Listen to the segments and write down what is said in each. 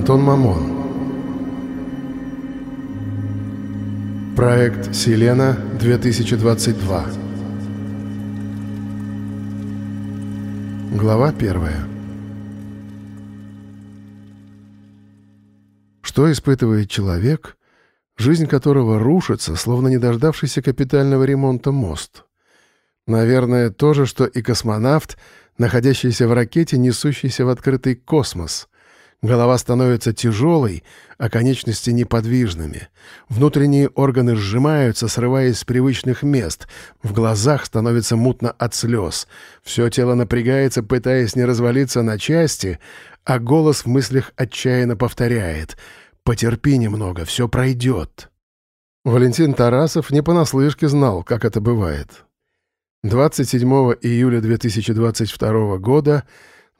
Антон Мамон Проект «Селена» 2022 Глава первая Что испытывает человек, жизнь которого рушится, словно не дождавшийся капитального ремонта мост? Наверное, то же, что и космонавт, находящийся в ракете, несущийся в открытый космос. Голова становится тяжелой, а конечности неподвижными. Внутренние органы сжимаются, срываясь с привычных мест. В глазах становится мутно от слез. Все тело напрягается, пытаясь не развалиться на части, а голос в мыслях отчаянно повторяет «Потерпи немного, все пройдет». Валентин Тарасов не понаслышке знал, как это бывает. 27 июля 2022 года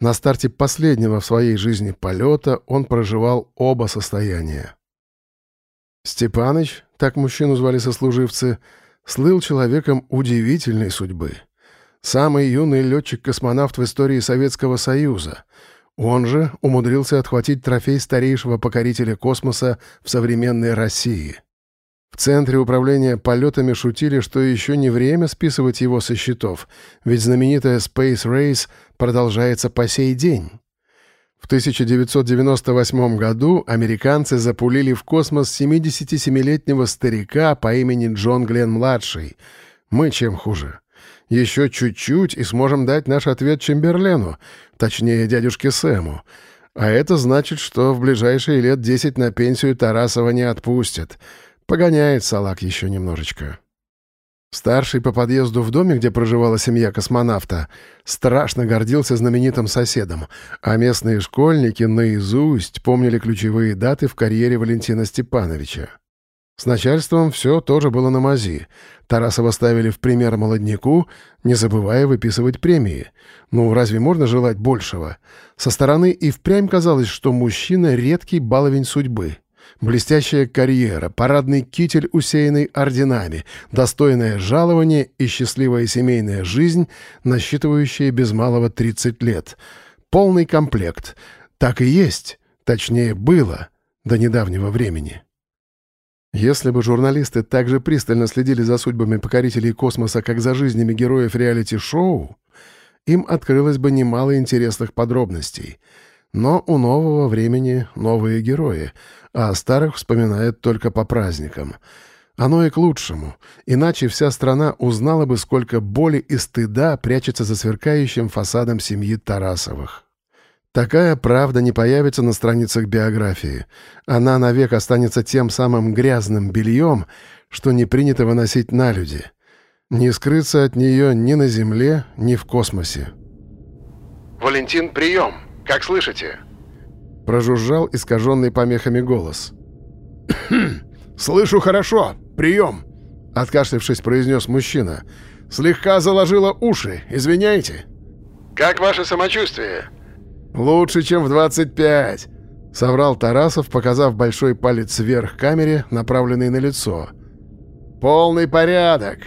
на старте последнего в своей жизни полета он проживал оба состояния. Степаныч, так мужчину звали сослуживцы, слыл человеком удивительной судьбы. Самый юный летчик-космонавт в истории Советского Союза. Он же умудрился отхватить трофей старейшего покорителя космоса в современной России — в Центре управления полетами шутили, что еще не время списывать его со счетов, ведь знаменитая Space Race продолжается по сей день. В 1998 году американцы запулили в космос 77-летнего старика по имени Джон Гленн-младший. Мы чем хуже? Еще чуть-чуть и сможем дать наш ответ Чемберлену, точнее, дядюшке Сэму. А это значит, что в ближайшие лет 10 на пенсию Тарасова не отпустят — Погоняет салак еще немножечко. Старший по подъезду в доме, где проживала семья космонавта, страшно гордился знаменитым соседом, а местные школьники наизусть помнили ключевые даты в карьере Валентина Степановича. С начальством все тоже было на мази. Тарасова ставили в пример молодняку, не забывая выписывать премии. Ну, разве можно желать большего? Со стороны и впрямь казалось, что мужчина — редкий баловень судьбы. Блестящая карьера, парадный китель, усеянный орденами, достойное жалование и счастливая семейная жизнь, насчитывающая без малого 30 лет. Полный комплект. Так и есть. Точнее, было до недавнего времени. Если бы журналисты так же пристально следили за судьбами покорителей космоса, как за жизнями героев реалити-шоу, им открылось бы немало интересных подробностей. Но у нового времени новые герои — а старых вспоминает только по праздникам. Оно и к лучшему, иначе вся страна узнала бы, сколько боли и стыда прячется за сверкающим фасадом семьи Тарасовых. Такая правда не появится на страницах биографии. Она навек останется тем самым грязным бельем, что не принято выносить на люди. Не скрыться от нее ни на Земле, ни в космосе. «Валентин, прием! Как слышите?» Прожужжал искаженный помехами голос. «Слышу хорошо. Прием!» Откашлившись, произнес мужчина. «Слегка заложило уши. Извиняйте». «Как ваше самочувствие?» «Лучше, чем в 25», — соврал Тарасов, показав большой палец вверх камере, направленный на лицо. «Полный порядок».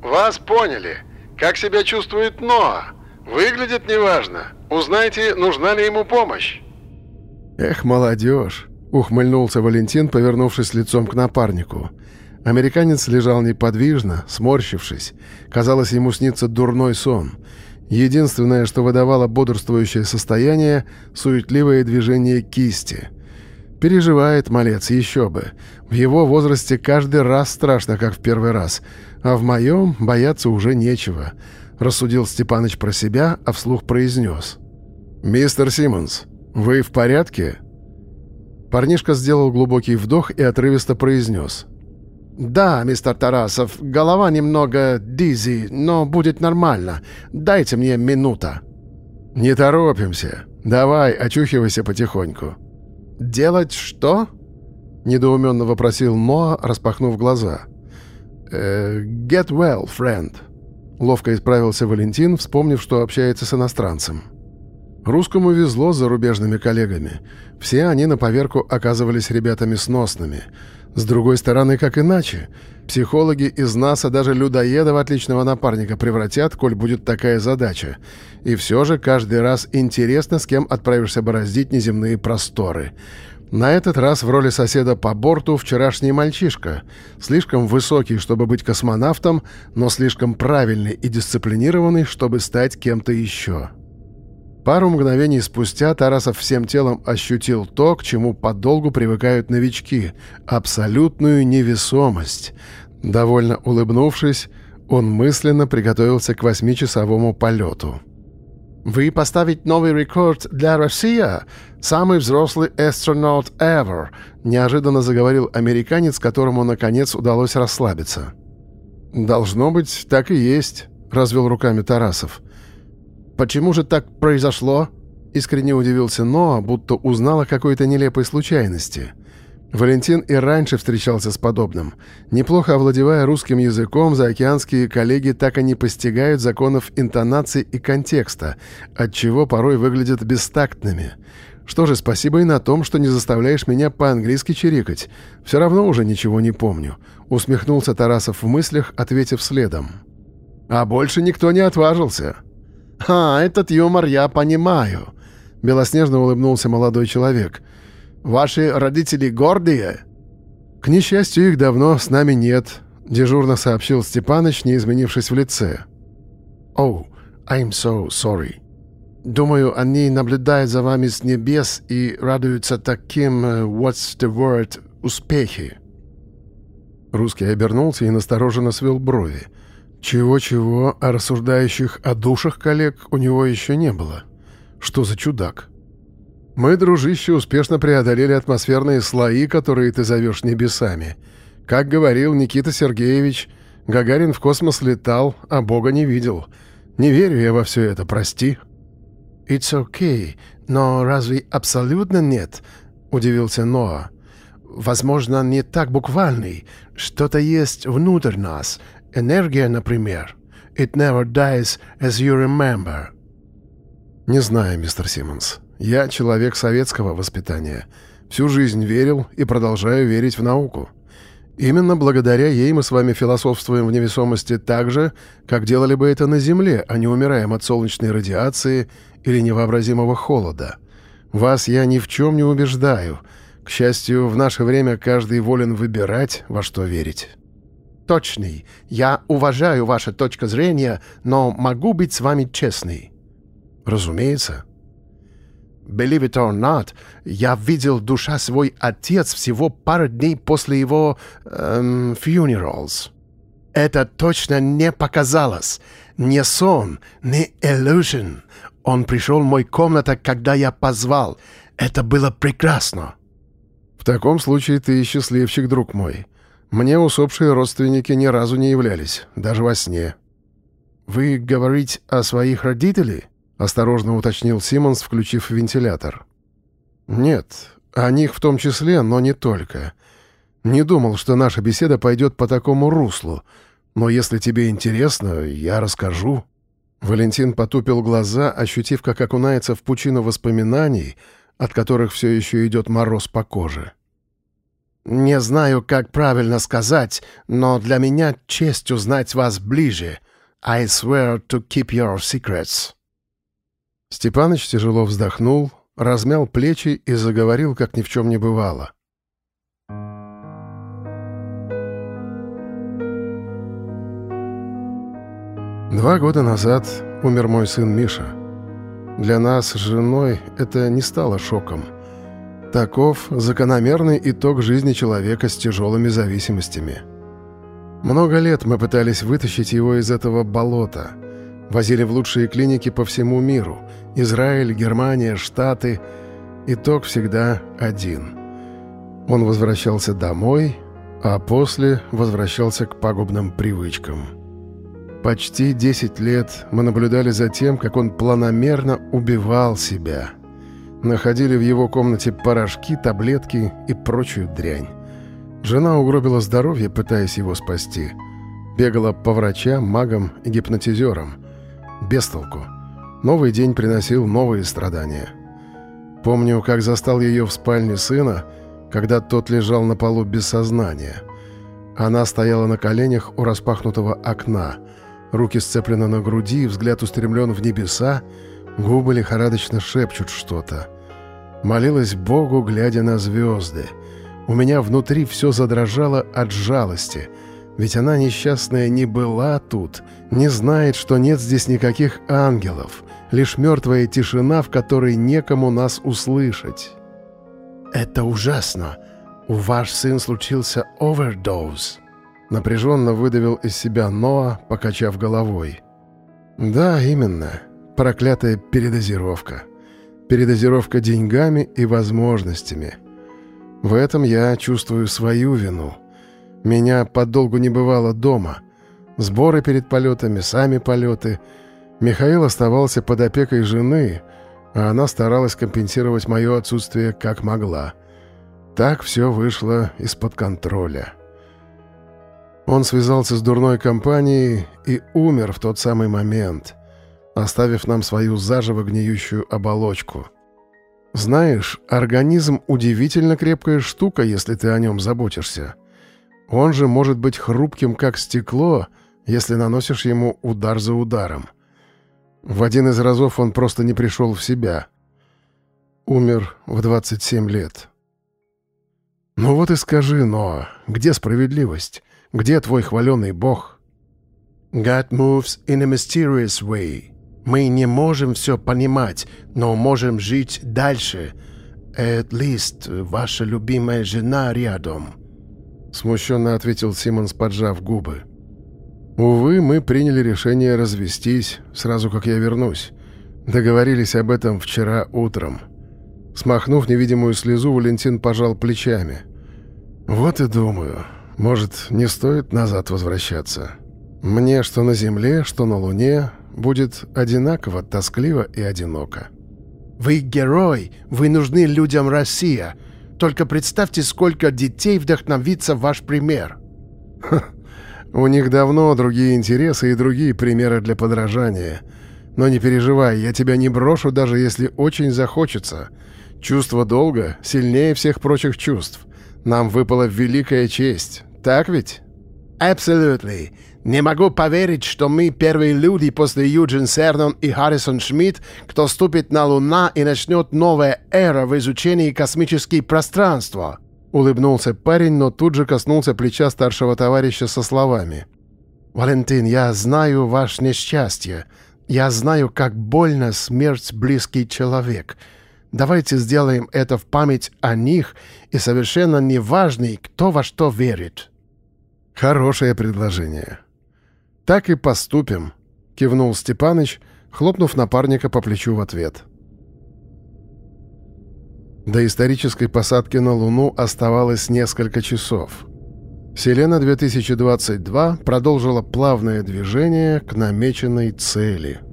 «Вас поняли. Как себя чувствует Ноа? Выглядит неважно. Узнайте, нужна ли ему помощь». «Эх, молодежь!» — ухмыльнулся Валентин, повернувшись лицом к напарнику. Американец лежал неподвижно, сморщившись. Казалось, ему снится дурной сон. Единственное, что выдавало бодрствующее состояние — суетливое движение кисти. Переживает малец, еще бы. В его возрасте каждый раз страшно, как в первый раз. А в моем бояться уже нечего. Рассудил Степаныч про себя, а вслух произнес. «Мистер Симмонс, «Вы в порядке?» Парнишка сделал глубокий вдох и отрывисто произнес. «Да, мистер Тарасов, голова немного дизи, но будет нормально. Дайте мне минута». «Не торопимся. Давай, очухивайся потихоньку». «Делать что?» — недоуменно вопросил Ноа, распахнув глаза. «Э, «Get well, friend», — ловко исправился Валентин, вспомнив, что общается с иностранцем. Русскому везло с зарубежными коллегами. Все они на поверку оказывались ребятами сносными. С другой стороны, как иначе? Психологи из НАСА даже людоеда в отличного напарника превратят, коль будет такая задача. И все же каждый раз интересно, с кем отправишься бороздить неземные просторы. На этот раз в роли соседа по борту вчерашний мальчишка. Слишком высокий, чтобы быть космонавтом, но слишком правильный и дисциплинированный, чтобы стать кем-то еще. Пару мгновений спустя Тарасов всем телом ощутил то, к чему подолгу привыкают новички — абсолютную невесомость. Довольно улыбнувшись, он мысленно приготовился к восьмичасовому полету. «Вы поставить новый рекорд для России? Самый взрослый астронавт ever!» — неожиданно заговорил американец, которому, наконец, удалось расслабиться. «Должно быть, так и есть», — развел руками Тарасов. «Почему же так произошло?» — искренне удивился Ноа, будто узнал о какой-то нелепой случайности. Валентин и раньше встречался с подобным. Неплохо овладевая русским языком, заокеанские коллеги так и не постигают законов интонации и контекста, отчего порой выглядят бестактными. Что же, спасибо и на том, что не заставляешь меня по-английски чирикать. Все равно уже ничего не помню. Усмехнулся Тарасов в мыслях, ответив следом. А больше никто не отважился. «А, этот юмор я понимаю», — белоснежно улыбнулся молодой человек. Ваши родители гордые?» «К несчастью, их давно с нами нет», — дежурно сообщил Степаныч, не изменившись в лице. «Oh, I'm so sorry. Думаю, они наблюдают за вами с небес и радуются таким, uh, what's the word, успехи». Русский обернулся и настороженно свел брови. Чего-чего, а рассуждающих о душах коллег у него еще не было. Что за чудак? Мы, дружище, успешно преодолели атмосферные слои, которые ты зовешь небесами. Как говорил Никита Сергеевич, Гагарин в космос летал, а Бога не видел. Не верю я во все это, прости». «It's okay, но разве абсолютно нет?» — удивился Ноа. «Возможно, не так буквальный. Что-то есть внутрь нас. Энергия, например. It never dies as you remember». «Не знаю, мистер Симмонс. Я человек советского воспитания. Всю жизнь верил и продолжаю верить в науку. Именно благодаря ей мы с вами философствуем в невесомости так же, как делали бы это на Земле, а не умираем от солнечной радиации или невообразимого холода. Вас я ни в чем не убеждаю. К счастью, в наше время каждый волен выбирать, во что верить. Точный. Я уважаю вашу точку зрения, но могу быть с вами честный. Разумеется. Believe it or not, я видел душа свой отец всего пару дней после его эм, funerals. Это точно не показалось. Не сон, не illusion. Он пришел в мою комнату, когда я позвал. Это было прекрасно. В таком случае ты счастливчик, друг мой. Мне усопшие родственники ни разу не являлись, даже во сне. Вы говорите о своих родителях? осторожно уточнил Симмонс, включив вентилятор. «Нет, о них в том числе, но не только. Не думал, что наша беседа пойдет по такому руслу, но если тебе интересно, я расскажу». Валентин потупил глаза, ощутив, как окунается в пучину воспоминаний, от которых все еще идет мороз по коже. «Не знаю, как правильно сказать, но для меня честь узнать вас ближе. I swear to keep your secrets». Степаныч тяжело вздохнул, размял плечи и заговорил, как ни в чем не бывало. Два года назад умер мой сын Миша. Для нас с женой это не стало шоком. Таков закономерный итог жизни человека с тяжелыми зависимостями. Много лет мы пытались вытащить его из этого болота. Возили в лучшие клиники по всему миру — Израиль, Германия, Штаты. Итог всегда один. Он возвращался домой, а после возвращался к пагубным привычкам. Почти 10 лет мы наблюдали за тем, как он планомерно убивал себя. Находили в его комнате порошки, таблетки и прочую дрянь. Жена угробила здоровье, пытаясь его спасти. Бегала по врачам, магам и гипнотизерам. Без толку. Новый день приносил новые страдания. Помню, как застал ее в спальне сына, когда тот лежал на полу без сознания. Она стояла на коленях у распахнутого окна, руки сцеплены на груди, взгляд устремлен в небеса, губы лихорадочно шепчут что-то. Молилась Богу, глядя на звезды. У меня внутри все задрожало от жалости — ведь она несчастная не была тут, не знает, что нет здесь никаких ангелов, лишь мертвая тишина, в которой некому нас услышать. «Это ужасно. У ваш сын случился овердоз», — напряженно выдавил из себя Ноа, покачав головой. «Да, именно. Проклятая передозировка. Передозировка деньгами и возможностями. В этом я чувствую свою вину». Меня подолгу не бывало дома. Сборы перед полетами, сами полеты. Михаил оставался под опекой жены, а она старалась компенсировать мое отсутствие как могла. Так все вышло из-под контроля. Он связался с дурной компанией и умер в тот самый момент, оставив нам свою заживо гниющую оболочку. Знаешь, организм удивительно крепкая штука, если ты о нем заботишься. Он же может быть хрупким, как стекло, если наносишь ему удар за ударом. В один из разов он просто не пришел в себя. Умер в 27 лет. Ну вот и скажи, Ноа, где справедливость? Где твой хваленый бог? God moves in a mysterious way. Мы не можем все понимать, но можем жить дальше. At least ваша любимая жена рядом. — смущенно ответил Симмонс, поджав губы. «Увы, мы приняли решение развестись, сразу как я вернусь. Договорились об этом вчера утром». Смахнув невидимую слезу, Валентин пожал плечами. «Вот и думаю, может, не стоит назад возвращаться. Мне что на Земле, что на Луне будет одинаково тоскливо и одиноко». «Вы герой! Вы нужны людям Россия!» Только представьте, сколько детей вдохновится ваш пример. Ха, у них давно другие интересы и другие примеры для подражания. Но не переживай, я тебя не брошу, даже если очень захочется. Чувство долга сильнее всех прочих чувств. Нам выпала великая честь. Так ведь? Absolutely. Не могу поверить, что мы первые люди после Юджин Сернон и Харрисон Шмидт, кто ступит на Луна и начнет новая эра в изучении космических пространства. Улыбнулся парень, но тут же коснулся плеча старшего товарища со словами. «Валентин, я знаю ваше несчастье. Я знаю, как больно смерть близкий человек. Давайте сделаем это в память о них, и совершенно неважный, кто во что верит». «Хорошее предложение», «Так и поступим», — кивнул Степаныч, хлопнув напарника по плечу в ответ. До исторической посадки на Луну оставалось несколько часов. Селена-2022 продолжила плавное движение к намеченной цели —